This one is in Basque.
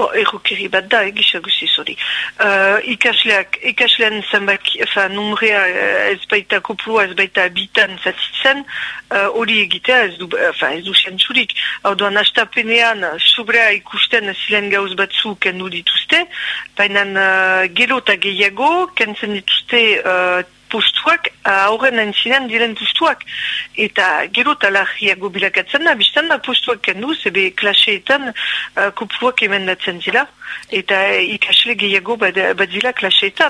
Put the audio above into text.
Bo, errukeri bat da, egisa guziz hori. Uh, ikasleak, ikaslean zenbak, efa, numrea eh, ez baita kopua, ez baita bitan zatitzen, uh, hori egitea ez du, efa, ez du xentzurik. Hau duan, astapenean, sobrea ikusten zilen gauz batzu kendu dituzte, baina uh, gero eta gehiago, kentzen dituzte uh, postuak aurren uh, entzinean diren postuak. Eta gero talarriago bilakatzen da, biztan da postuak kendu, zebe klaseetan uh, kopuak emendatzen zila, eta ikasle gehiago badzila klaseetan.